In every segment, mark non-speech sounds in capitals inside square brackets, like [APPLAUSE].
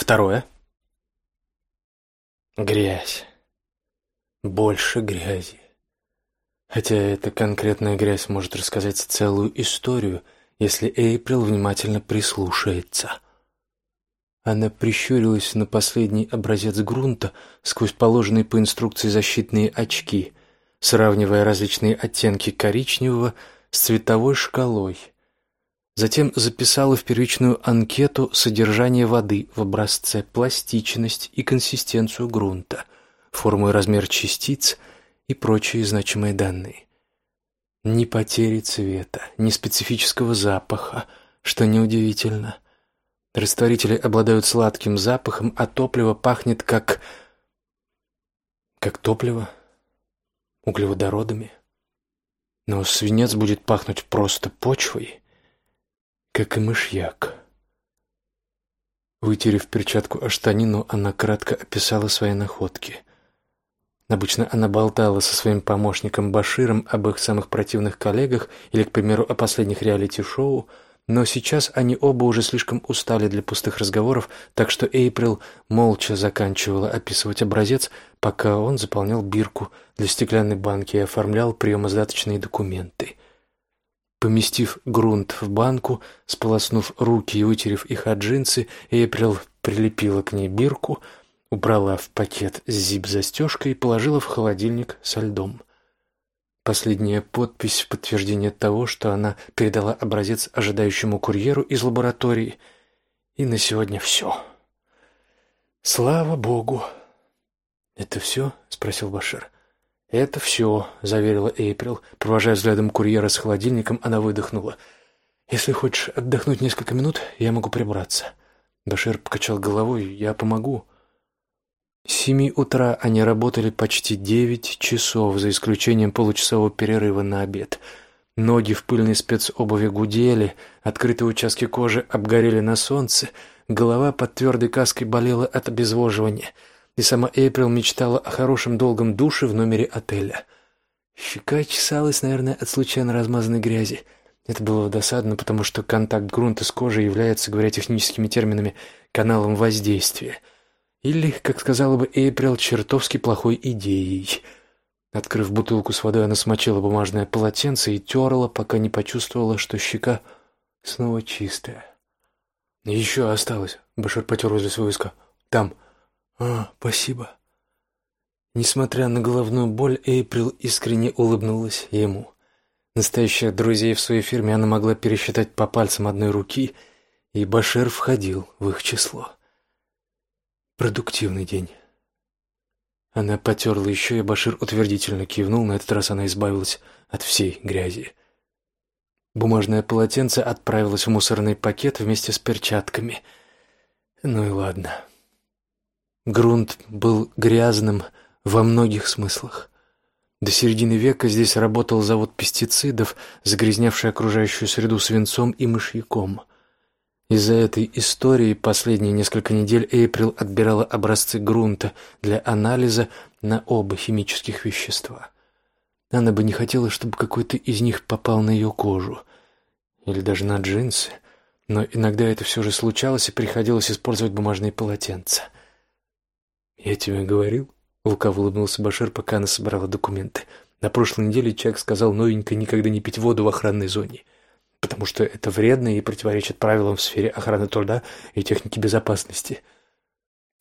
Второе. Грязь. Больше грязи. Хотя эта конкретная грязь может рассказать целую историю, если Эйприл внимательно прислушается. Она прищурилась на последний образец грунта сквозь положенные по инструкции защитные очки, сравнивая различные оттенки коричневого с цветовой шкалой. Затем записала в первичную анкету содержание воды в образце, пластичность и консистенцию грунта, форму и размер частиц и прочие значимые данные. Ни потери цвета, ни специфического запаха, что неудивительно – Растворители обладают сладким запахом, а топливо пахнет как... как топливо, углеводородами. Но свинец будет пахнуть просто почвой, как и мышьяк. Вытерев перчатку о штанину, она кратко описала свои находки. Обычно она болтала со своим помощником Баширом об их самых противных коллегах или, к примеру, о последних реалити-шоу – но сейчас они оба уже слишком устали для пустых разговоров, так что Эйприл молча заканчивала описывать образец, пока он заполнял бирку для стеклянной банки и оформлял приемоздаточные документы. Поместив грунт в банку, сполоснув руки и вытерев их от джинсы, Эйприл прилепила к ней бирку, убрала в пакет с зип-застежкой и положила в холодильник со льдом. Последняя подпись в подтверждение того, что она передала образец ожидающему курьеру из лаборатории. И на сегодня все. Слава богу. Это все? спросил Башир. Это все, заверила Эйприл, провожая взглядом курьера с холодильником, она выдохнула. Если хочешь отдохнуть несколько минут, я могу прибраться. Башир покачал головой. Я помогу. С семи утра они работали почти девять часов, за исключением получасового перерыва на обед. Ноги в пыльной спецобуви гудели, открытые участки кожи обгорели на солнце, голова под твердой каской болела от обезвоживания, и сама Эйприл мечтала о хорошем долгом душе в номере отеля. Щека чесалась, наверное, от случайно размазанной грязи. Это было досадно, потому что контакт грунта с кожей является, говоря техническими терминами, каналом воздействия — или, как сказала бы Эйприл, чертовски плохой идеей. Открыв бутылку с водой, она смочила бумажное полотенце и терла, пока не почувствовала, что щека снова чистая. «Еще осталось», — Башир потер возле своего виска. «Там». «А, спасибо». Несмотря на головную боль, Эйприл искренне улыбнулась ему. Настоящих друзей в своей фирме она могла пересчитать по пальцам одной руки, и Башир входил в их число. Продуктивный день. Она потерла еще, и Башир утвердительно кивнул. На этот раз она избавилась от всей грязи. Бумажное полотенце отправилось в мусорный пакет вместе с перчатками. Ну и ладно. Грунт был грязным во многих смыслах. До середины века здесь работал завод пестицидов, загрязнявший окружающую среду свинцом и мышьяком. Из-за этой истории последние несколько недель Эйприл отбирала образцы грунта для анализа на оба химических вещества. Она бы не хотела, чтобы какой-то из них попал на ее кожу или даже на джинсы, но иногда это все же случалось и приходилось использовать бумажные полотенца. «Я тебе говорил?» — лукаво улыбнулся Башир, пока она собирала документы. «На прошлой неделе человек сказал новенько никогда не пить воду в охранной зоне» потому что это вредно и противоречит правилам в сфере охраны труда и техники безопасности.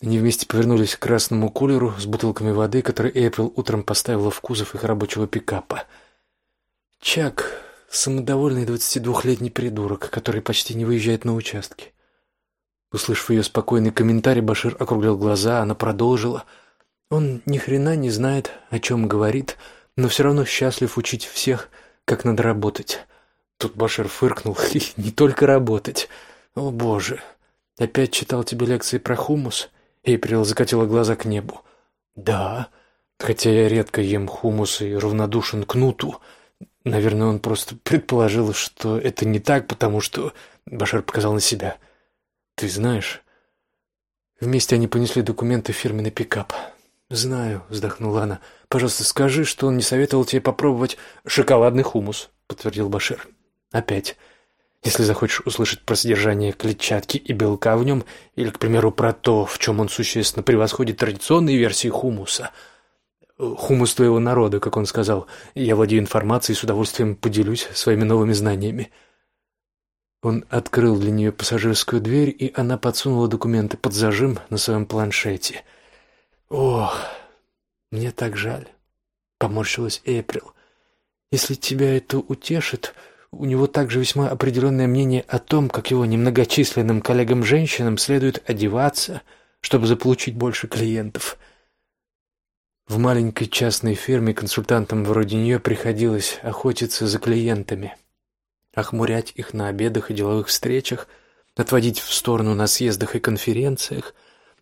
Они вместе повернулись к красному кулеру с бутылками воды, который Эйприл утром поставила в кузов их рабочего пикапа. Чак — самодовольный двадцатидвухлетний придурок, который почти не выезжает на участки. Услышав ее спокойный комментарий, Башир округлил глаза, она продолжила. Он ни хрена не знает, о чем говорит, но все равно счастлив учить всех, как надо работать. Тут Башир фыркнул. [LAUGHS] «Не только работать. О, боже! Опять читал тебе лекции про хумус?» Эйприл закатила глаза к небу. «Да, хотя я редко ем хумус и равнодушен к нуту. Наверное, он просто предположил, что это не так, потому что...» Башир показал на себя. «Ты знаешь...» Вместе они понесли документы в фирменный пикап. «Знаю», — вздохнула она. «Пожалуйста, скажи, что он не советовал тебе попробовать шоколадный хумус», — подтвердил Башир. Опять. Если захочешь услышать про содержание клетчатки и белка в нем, или, к примеру, про то, в чем он существенно превосходит традиционные версии хумуса. Хумус твоего народа, как он сказал. Я владею информацией и с удовольствием поделюсь своими новыми знаниями. Он открыл для нее пассажирскую дверь, и она подсунула документы под зажим на своем планшете. «Ох, мне так жаль», — поморщилась Эприл. «Если тебя это утешит, у него также весьма определенное мнение о том, как его немногочисленным коллегам-женщинам следует одеваться, чтобы заполучить больше клиентов». В маленькой частной фирме консультантам вроде нее приходилось охотиться за клиентами — охмурять их на обедах и деловых встречах, отводить в сторону на съездах и конференциях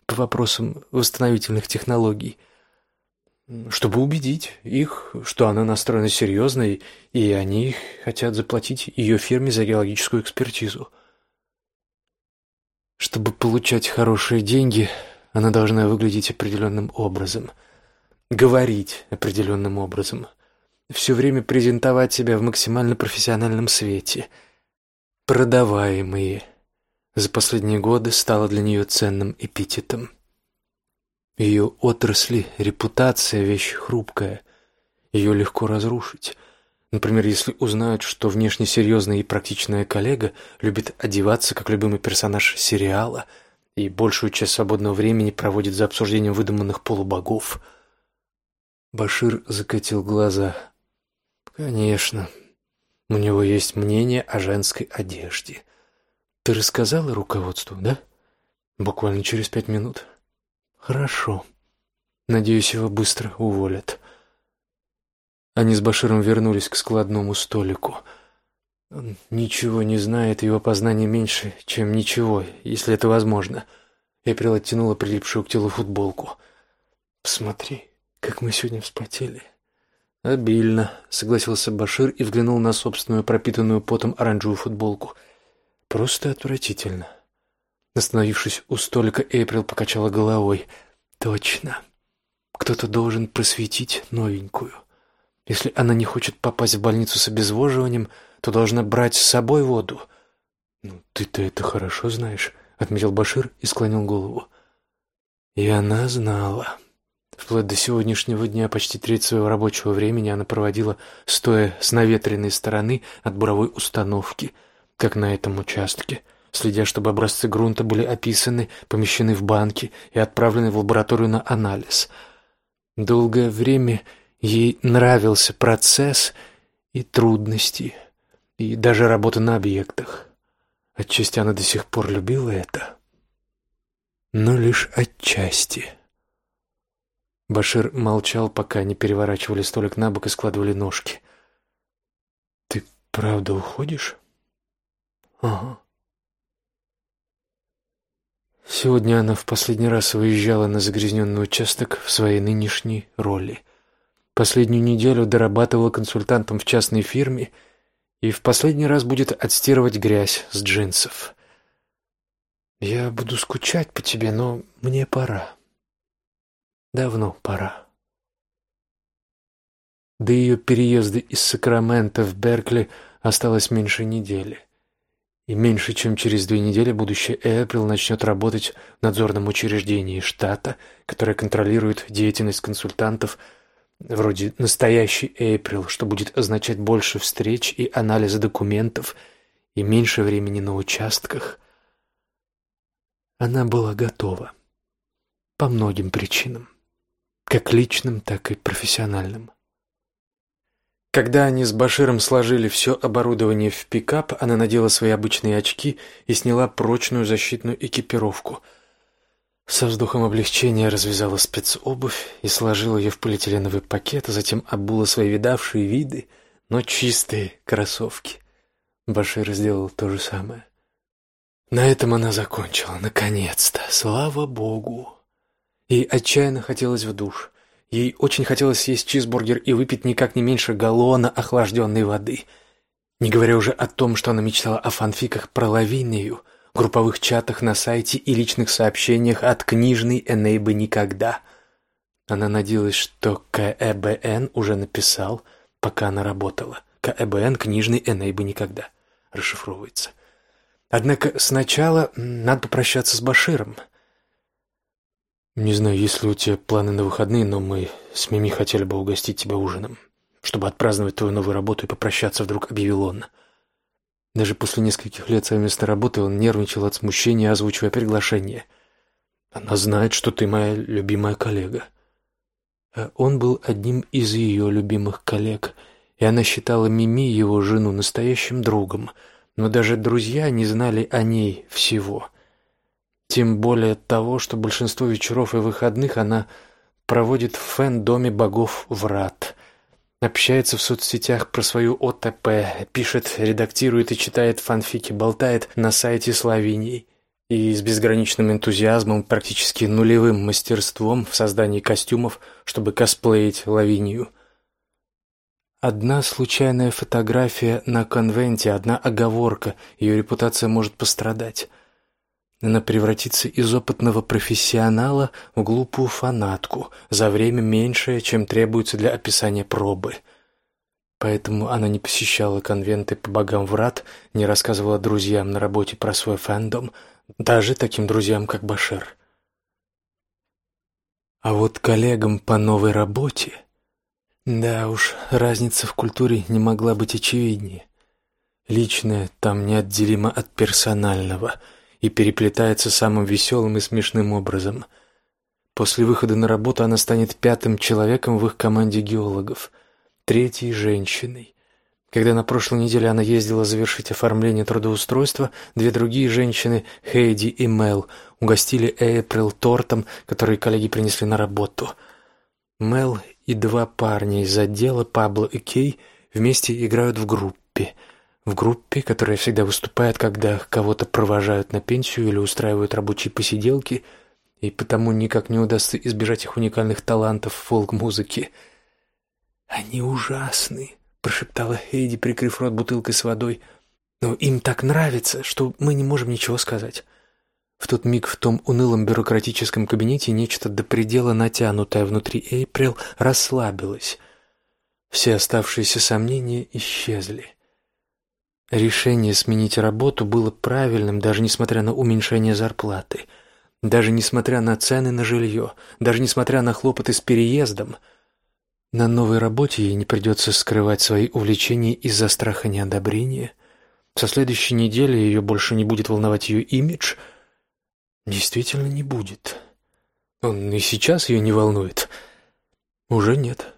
по вопросам восстановительных технологий, чтобы убедить их, что она настроена серьезно, и они хотят заплатить ее фирме за геологическую экспертизу. Чтобы получать хорошие деньги, она должна выглядеть определенным образом, говорить определенным образом – все время презентовать себя в максимально профессиональном свете. Продаваемые за последние годы стало для нее ценным эпитетом. Ее отрасли, репутация – вещь хрупкая, ее легко разрушить. Например, если узнают, что внешне серьезная и практичная коллега любит одеваться, как любимый персонаж сериала, и большую часть свободного времени проводит за обсуждением выдуманных полубогов. Башир закатил глаза – Конечно. У него есть мнение о женской одежде. Ты рассказала руководству, да? Буквально через пять минут. Хорошо. Надеюсь, его быстро уволят. Они с Баширом вернулись к складному столику. Он ничего не знает, его познание меньше, чем ничего, если это возможно. Эприл оттянула прилипшую к телу футболку. Посмотри, как мы сегодня вспотели. «Обильно», — согласился Башир и взглянул на собственную пропитанную потом оранжевую футболку. «Просто отвратительно». Остановившись у столика, Эйприл покачала головой. «Точно. Кто-то должен просветить новенькую. Если она не хочет попасть в больницу с обезвоживанием, то должна брать с собой воду». «Ну, ты-то это хорошо знаешь», — отметил Башир и склонил голову. «И она знала». Вплоть до сегодняшнего дня почти треть своего рабочего времени она проводила, стоя с наветренной стороны от буровой установки, как на этом участке, следя, чтобы образцы грунта были описаны, помещены в банки и отправлены в лабораторию на анализ. Долгое время ей нравился процесс и трудности, и даже работа на объектах. Отчасти она до сих пор любила это, но лишь отчасти. Башир молчал, пока не переворачивали столик на бок и складывали ножки. «Ты правда уходишь?» «Ага». Сегодня она в последний раз выезжала на загрязненный участок в своей нынешней роли. Последнюю неделю дорабатывала консультантом в частной фирме и в последний раз будет отстирывать грязь с джинсов. «Я буду скучать по тебе, но мне пора». Давно пора. До ее переезда из Сакрамента в Беркли осталось меньше недели. И меньше чем через две недели будущая Эприл начнет работать в надзорном учреждении штата, которое контролирует деятельность консультантов вроде настоящей Эприл, что будет означать больше встреч и анализа документов и меньше времени на участках. Она была готова по многим причинам как личным, так и профессиональным. Когда они с Баширом сложили все оборудование в пикап, она надела свои обычные очки и сняла прочную защитную экипировку. Со вздохом облегчения развязала спецобувь и сложила ее в полиэтиленовый пакет, а затем обула свои видавшие виды, но чистые кроссовки. Башир сделал то же самое. На этом она закончила, наконец-то, слава богу. Ей отчаянно хотелось в душ. Ей очень хотелось съесть чизбургер и выпить никак не меньше галлона охлажденной воды. Не говоря уже о том, что она мечтала о фанфиках про Лавинию, групповых чатах на сайте и личных сообщениях от книжной Энейбы никогда. Она надеялась, что КЭБН уже написал, пока она работала. КЭБН книжный Энейбы никогда. расшифровывается. Однако сначала надо попрощаться с Баширом. Не знаю, есть ли у тебя планы на выходные, но мы с Мими хотели бы угостить тебя ужином, чтобы отпраздновать твою новую работу и попрощаться, вдруг объявил он. Даже после нескольких лет совместной работы он нервничал от смущения, озвучивая приглашение. Она знает, что ты моя любимая коллега. А он был одним из ее любимых коллег, и она считала Мими, его жену, настоящим другом — но даже друзья не знали о ней всего. Тем более того, что большинство вечеров и выходных она проводит в фэн-доме богов Врат. Общается в соцсетях про свою ОТП, пишет, редактирует и читает фанфики, болтает на сайте с Лавинией. И с безграничным энтузиазмом, практически нулевым мастерством в создании костюмов, чтобы косплеить Лавинию – Одна случайная фотография на конвенте, одна оговорка, ее репутация может пострадать. Она превратится из опытного профессионала в глупую фанатку за время меньшее, чем требуется для описания пробы. Поэтому она не посещала конвенты по богам врат, не рассказывала друзьям на работе про свой фэндом, даже таким друзьям, как Башер. А вот коллегам по новой работе да уж, разница в культуре не могла быть очевиднее. Личное там неотделимо от персонального и переплетается самым веселым и смешным образом. После выхода на работу она станет пятым человеком в их команде геологов, третьей женщиной. Когда на прошлой неделе она ездила завершить оформление трудоустройства, две другие женщины, Хейди и Мел, угостили Эйприл тортом, который коллеги принесли на работу. Мел и два парня из отдела Пабло и Кей вместе играют в группе. В группе, которая всегда выступает, когда кого-то провожают на пенсию или устраивают рабочие посиделки, и потому никак не удастся избежать их уникальных талантов в фолк-музыке. «Они ужасны», — прошептала Хейди, прикрыв рот бутылкой с водой. «Но им так нравится, что мы не можем ничего сказать». В тот миг в том унылом бюрократическом кабинете нечто до предела натянутое внутри Эйприл расслабилось. Все оставшиеся сомнения исчезли. Решение сменить работу было правильным, даже несмотря на уменьшение зарплаты, даже несмотря на цены на жилье, даже несмотря на хлопоты с переездом. На новой работе ей не придется скрывать свои увлечения из-за страха неодобрения. Со следующей недели ее больше не будет волновать ее имидж — Действительно не будет. Он и сейчас ее не волнует. Уже нет.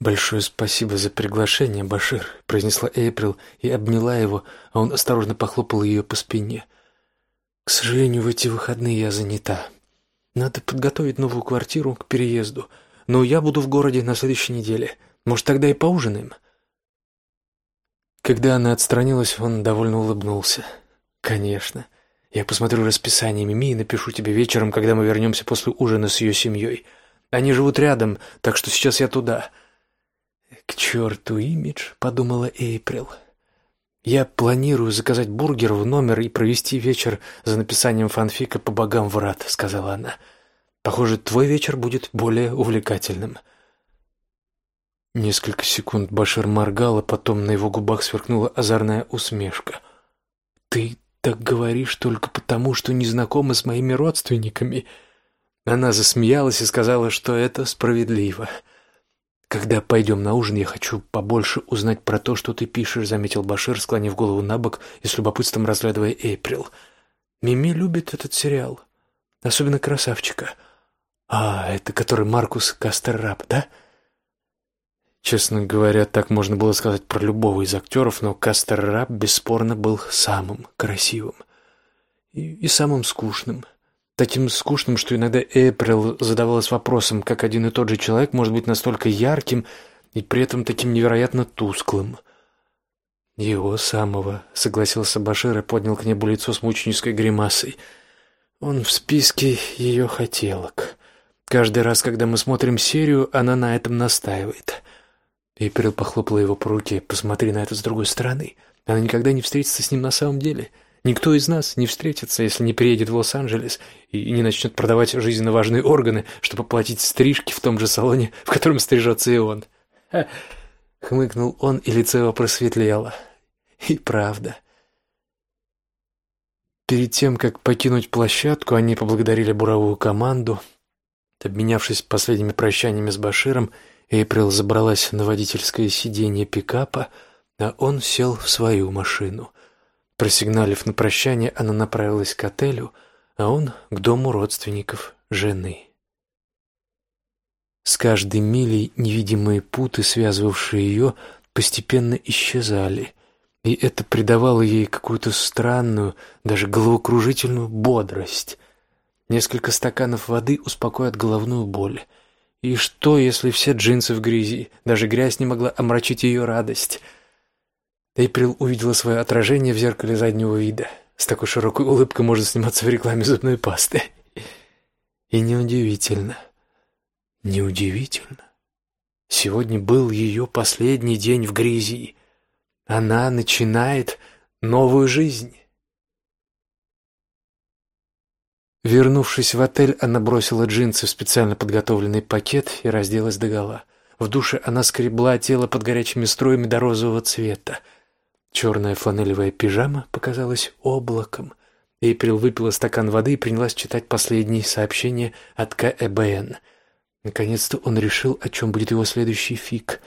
Большое спасибо за приглашение, Башир, произнесла Эйприл и обняла его, а он осторожно похлопал ее по спине. К сожалению, в эти выходные я занята. Надо подготовить новую квартиру к переезду, но я буду в городе на следующей неделе. Может, тогда и поужинаем? Когда она отстранилась, он довольно улыбнулся. Конечно. Я посмотрю расписание Мими и напишу тебе вечером, когда мы вернемся после ужина с ее семьей. Они живут рядом, так что сейчас я туда. Черту имидж, подумала Эйприл. Я планирую заказать бургер в номер и провести вечер за написанием фанфика по богам врат, сказала она. Похоже, твой вечер будет более увлекательным. Несколько секунд Башир моргал, а потом на его губах сверкнула озорная усмешка. Ты так говоришь только потому, что не знакома с моими родственниками. Она засмеялась и сказала, что это справедливо. Когда пойдем на ужин, я хочу побольше узнать про то, что ты пишешь, заметил Башир, склонив голову на бок и с любопытством разглядывая Эйприл. Мими любит этот сериал, особенно красавчика. А, это который Маркус Кастеррап, да? Честно говоря, так можно было сказать про любого из актеров, но Кастер Раб бесспорно был самым красивым и, и самым скучным. Таким скучным, что иногда Эприл задавалась вопросом, как один и тот же человек может быть настолько ярким и при этом таким невероятно тусклым. Его самого, согласился Башир и поднял к небу лицо с мученической гримасой. Он в списке ее хотелок. Каждый раз, когда мы смотрим серию, она на этом настаивает. Эйприл похлопала его по руке. «Посмотри на это с другой стороны. Она никогда не встретится с ним на самом деле. Никто из нас не встретится, если не приедет в Лос-Анджелес и не начнет продавать жизненно важные органы, чтобы платить стрижки в том же салоне, в котором стрижется и он». Ха! Хмыкнул он, и лицо его просветлело. И правда. Перед тем, как покинуть площадку, они поблагодарили буровую команду. Обменявшись последними прощаниями с Баширом, Эйприл забралась на водительское сиденье пикапа, а он сел в свою машину. Просигналив на прощание, она направилась к отелю, а он к дому родственников жены. С каждой милей невидимые путы, связывавшие ее, постепенно исчезали, и это придавало ей какую-то странную, даже головокружительную бодрость. Несколько стаканов воды успокоят головную боль. И что, если все джинсы в грязи? Даже грязь не могла омрачить ее радость. Эйприл увидела свое отражение в зеркале заднего вида. С такой широкой улыбкой можно сниматься в рекламе зубной пасты. И неудивительно. Неудивительно. Сегодня был ее последний день в грязи. Она начинает новую жизнь. Вернувшись в отель, она бросила джинсы в специально подготовленный пакет и разделась догола. В душе она скребла тело под горячими струями до розового цвета. Черная фланелевая пижама показалась облаком. Эйприл выпила стакан воды и принялась читать последние сообщения от КЭБН. Наконец-то он решил, о чем будет его следующий фиг.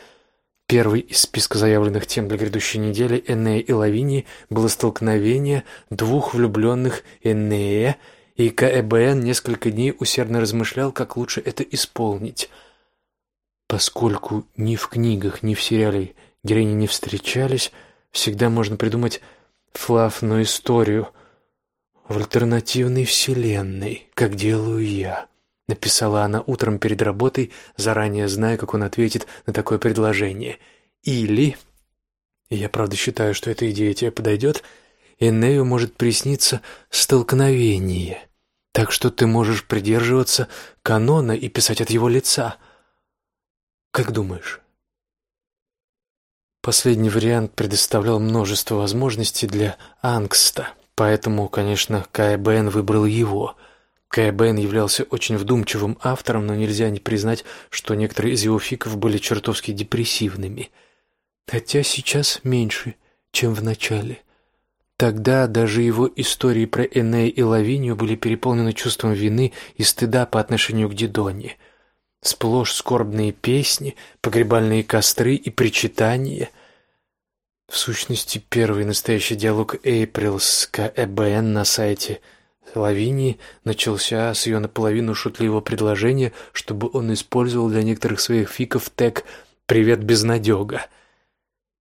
Первый из списка заявленных тем для грядущей недели Энея и Лавинии было столкновение двух влюбленных Энея и КЭБН несколько дней усердно размышлял, как лучше это исполнить. Поскольку ни в книгах, ни в сериале героини не встречались, всегда можно придумать флафную историю в альтернативной вселенной, как делаю я. Написала она утром перед работой, заранее зная, как он ответит на такое предложение. Или, я правда считаю, что эта идея тебе подойдет, Энею может присниться столкновение — так что ты можешь придерживаться канона и писать от его лица. Как думаешь? Последний вариант предоставлял множество возможностей для ангста, поэтому, конечно, КБН выбрал его. КБН являлся очень вдумчивым автором, но нельзя не признать, что некоторые из его фиков были чертовски депрессивными. Хотя сейчас меньше, чем в начале. Тогда даже его истории про Энея и Лавинию были переполнены чувством вины и стыда по отношению к Дидоне. Сплошь скорбные песни, погребальные костры и причитания. В сущности, первый настоящий диалог Эйприл с КЭБН на сайте Лавинии начался с ее наполовину шутливого предложения, чтобы он использовал для некоторых своих фиков тег «Привет, безнадега».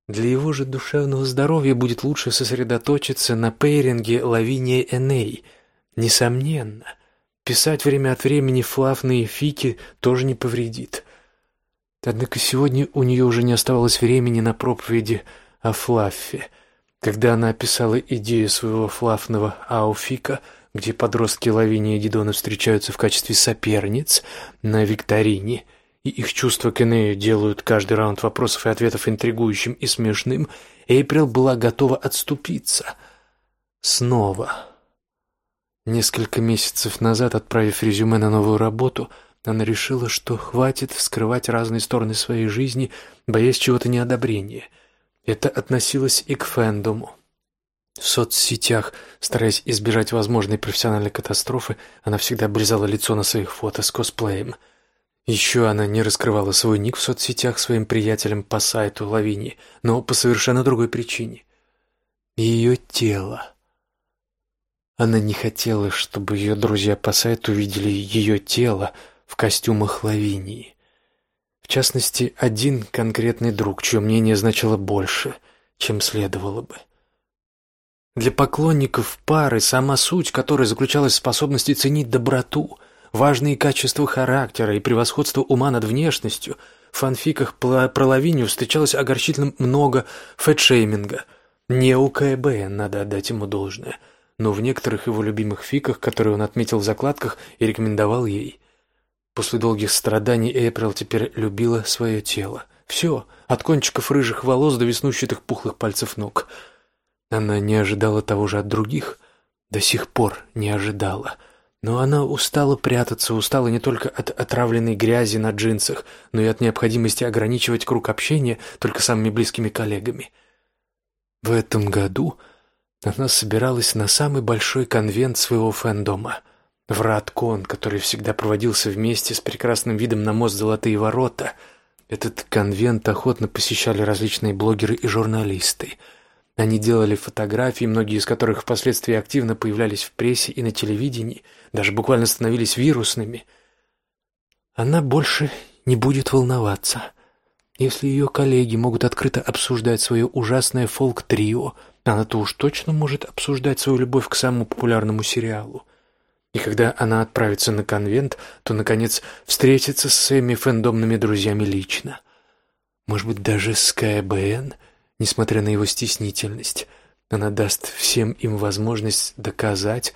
Для его же душевного здоровья будет лучше сосредоточиться на пейринге Лавиния Эней. Несомненно, писать время от времени флафные фики тоже не повредит. Однако сегодня у нее уже не оставалось времени на проповеди о флаффе. Когда она описала идею своего флафного ауфика, где подростки Лавиния и Дидона встречаются в качестве соперниц на викторине – и их чувства к Энею делают каждый раунд вопросов и ответов интригующим и смешным, Эйприл была готова отступиться. Снова. Несколько месяцев назад, отправив резюме на новую работу, она решила, что хватит вскрывать разные стороны своей жизни, боясь чего-то неодобрения. Это относилось и к фэндому. В соцсетях, стараясь избежать возможной профессиональной катастрофы, она всегда обрезала лицо на своих фото с косплеем – еще она не раскрывала свой ник в соцсетях своим приятелям по сайту Лавини, но по совершенно другой причине. Ее тело. Она не хотела, чтобы ее друзья по сайту видели ее тело в костюмах Лавинии. В частности, один конкретный друг, чье мнение значило больше, чем следовало бы. Для поклонников пары сама суть которой заключалась в способности ценить доброту – важные качества характера и превосходство ума над внешностью, в фанфиках про Лавинию встречалось огорчительно много фэтшейминга. Не у КБ, надо отдать ему должное, но в некоторых его любимых фиках, которые он отметил в закладках и рекомендовал ей. После долгих страданий Эйприл теперь любила свое тело. Все, от кончиков рыжих волос до веснущатых пухлых пальцев ног. Она не ожидала того же от других, до сих пор не ожидала — но она устала прятаться, устала не только от отравленной грязи на джинсах, но и от необходимости ограничивать круг общения только самыми близкими коллегами. В этом году она собиралась на самый большой конвент своего фэндома — в Радкон, который всегда проводился вместе с прекрасным видом на мост Золотые ворота. Этот конвент охотно посещали различные блогеры и журналисты. Они делали фотографии, многие из которых впоследствии активно появлялись в прессе и на телевидении, даже буквально становились вирусными. Она больше не будет волноваться. Если ее коллеги могут открыто обсуждать свое ужасное фолк-трио, она-то уж точно может обсуждать свою любовь к самому популярному сериалу. И когда она отправится на конвент, то, наконец, встретится с своими фэндомными друзьями лично. Может быть, даже с КБН, несмотря на его стеснительность. Она даст всем им возможность доказать,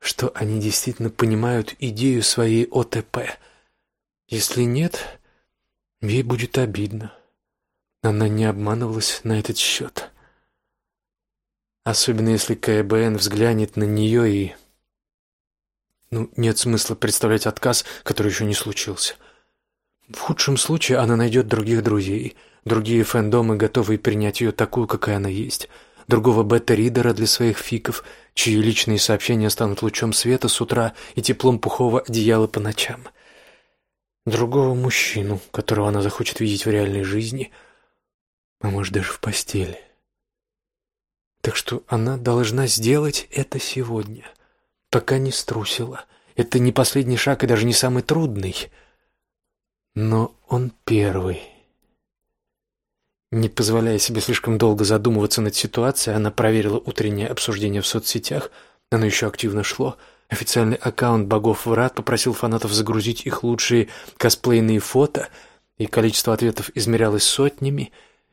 что они действительно понимают идею своей ОТП. Если нет, Ей будет обидно. Она не обманывалась на этот счет. Особенно если КБН взглянет на нее и... Ну, нет смысла представлять отказ, который еще не случился. В худшем случае она найдет других друзей, другие фэндомы, готовые принять ее такую, какая она есть, другого бета-ридера для своих фиков, чьи личные сообщения станут лучом света с утра и теплом пухового одеяла по ночам — другого мужчину, которого она захочет видеть в реальной жизни, а может даже в постели. Так что она должна сделать это сегодня, пока не струсила. Это не последний шаг и даже не самый трудный, но он первый. Не позволяя себе слишком долго задумываться над ситуацией, она проверила утреннее обсуждение в соцсетях. Оно еще активно шло — Официальный аккаунт богов врат попросил фанатов загрузить их лучшие косплейные фото, и количество ответов измерялось сотнями.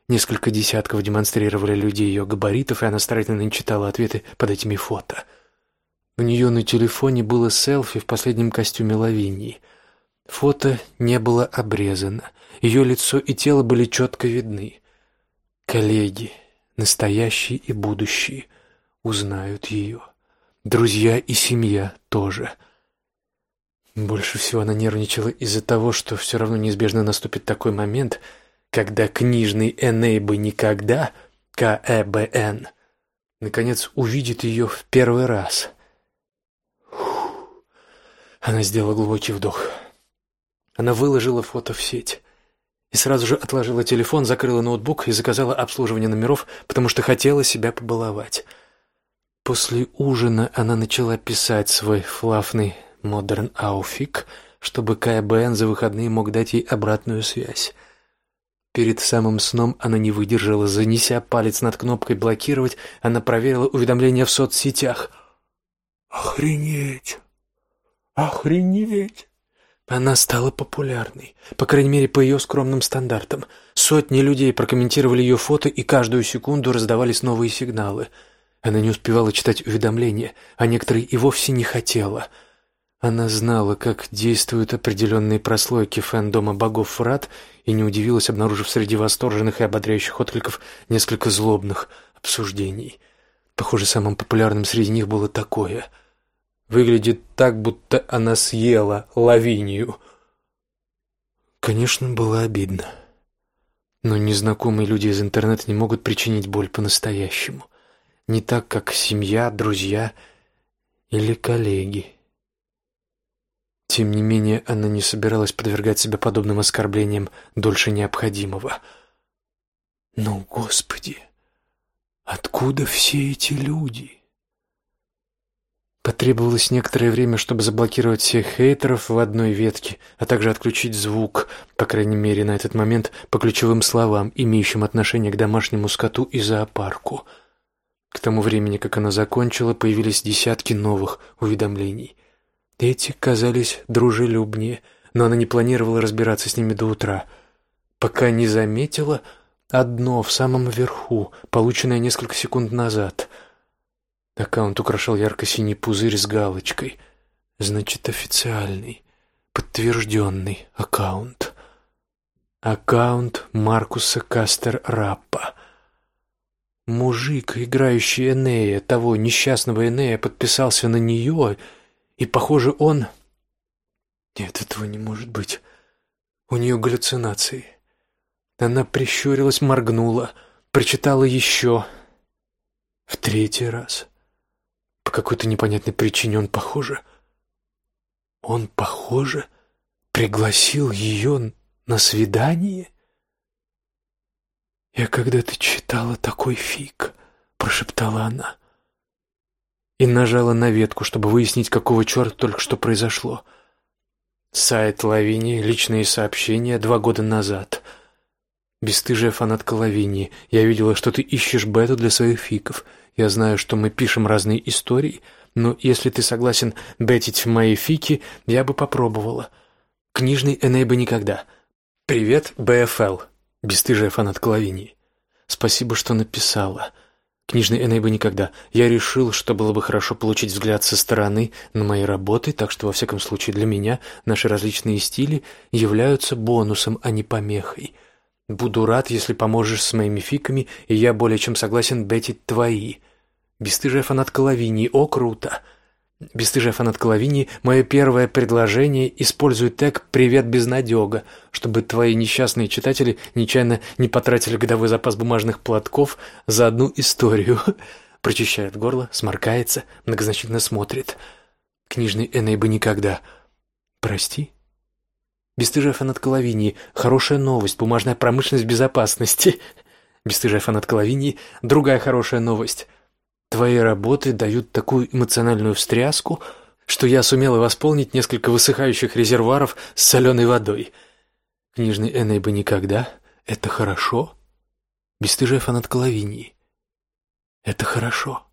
Несколько десятков демонстрировали люди ее габаритов, и она старательно читала ответы под этими фото. У нее на телефоне было селфи в последнем костюме Лавинии. Фото не было обрезано, ее лицо и тело были четко видны. Коллеги, настоящие и будущие, узнают ее. Друзья и семья тоже. Больше всего она нервничала из-за того, что все равно неизбежно наступит такой момент, когда книжный Энейбы никогда, КЭБН, наконец увидит ее в первый раз. Она сделала глубокий вдох. Она выложила фото в сеть и сразу же отложила телефон, закрыла ноутбук и заказала обслуживание номеров, потому что хотела себя побаловать. После ужина она начала писать свой флафный модерн ауфик, чтобы КБН за выходные мог дать ей обратную связь. Перед самым сном она не выдержала, занеся палец над кнопкой блокировать, она проверила уведомления в соцсетях. Охренеть! Охренеть! Она стала популярной, по крайней мере, по ее скромным стандартам. Сотни людей прокомментировали ее фото, и каждую секунду раздавались новые сигналы — она не успевала читать уведомления, а некоторые и вовсе не хотела. Она знала, как действуют определенные прослойки фэндома богов Фрат, и не удивилась, обнаружив среди восторженных и ободряющих откликов несколько злобных обсуждений. Похоже, самым популярным среди них было такое. Выглядит так, будто она съела лавинию. Конечно, было обидно. Но незнакомые люди из интернета не могут причинить боль по-настоящему не так, как семья, друзья или коллеги. Тем не менее, она не собиралась подвергать себя подобным оскорблениям дольше необходимого. Но, Господи, откуда все эти люди? Потребовалось некоторое время, чтобы заблокировать всех хейтеров в одной ветке, а также отключить звук, по крайней мере, на этот момент, по ключевым словам, имеющим отношение к домашнему скоту и зоопарку — к тому времени, как она закончила, появились десятки новых уведомлений. Эти казались дружелюбнее, но она не планировала разбираться с ними до утра, пока не заметила одно в самом верху, полученное несколько секунд назад. Аккаунт украшал ярко-синий пузырь с галочкой. Значит, официальный, подтвержденный аккаунт. Аккаунт Маркуса Кастер Раппа. Мужик, играющий Энея, того несчастного Энея, подписался на нее, и, похоже, он... Нет, этого не может быть. У нее галлюцинации. Она прищурилась, моргнула, прочитала еще. В третий раз. По какой-то непонятной причине он, похоже... Он, похоже, пригласил ее на свидание? «Я когда-то читала такой фиг», — прошептала она. И нажала на ветку, чтобы выяснить, какого черта только что произошло. Сайт Лавини, личные сообщения, два года назад. Бестыжая фанатка Лавини, я видела, что ты ищешь бету для своих фиков. Я знаю, что мы пишем разные истории, но если ты согласен бетить в мои фики, я бы попробовала. Книжный Эней бы никогда. Привет, БФЛ. Бестыжая фанатка Лавини. Спасибо, что написала. Книжный Эней бы никогда. Я решил, что было бы хорошо получить взгляд со стороны на мои работы, так что, во всяком случае, для меня наши различные стили являются бонусом, а не помехой. Буду рад, если поможешь с моими фиками, и я более чем согласен бетить твои. Бестыжая фанатка Лавини. О, круто! Бестыжая фанатка Лавини, мое первое предложение – используй тег «Привет, безнадега», чтобы твои несчастные читатели нечаянно не потратили годовой запас бумажных платков за одну историю. [LAUGHS] Прочищает горло, сморкается, многозначительно смотрит. Книжный Эней бы никогда. Прости? Бестыжая фанатка Лавини, хорошая новость, бумажная промышленность безопасности. [LAUGHS] Бестыжая фанатка Лавини, другая хорошая новость – Твои работы дают такую эмоциональную встряску, что я сумела восполнить несколько высыхающих резервуаров с соленой водой. Книжный Эней бы никогда. Это хорошо. Бестыжая фанатка Лавинии. Это хорошо.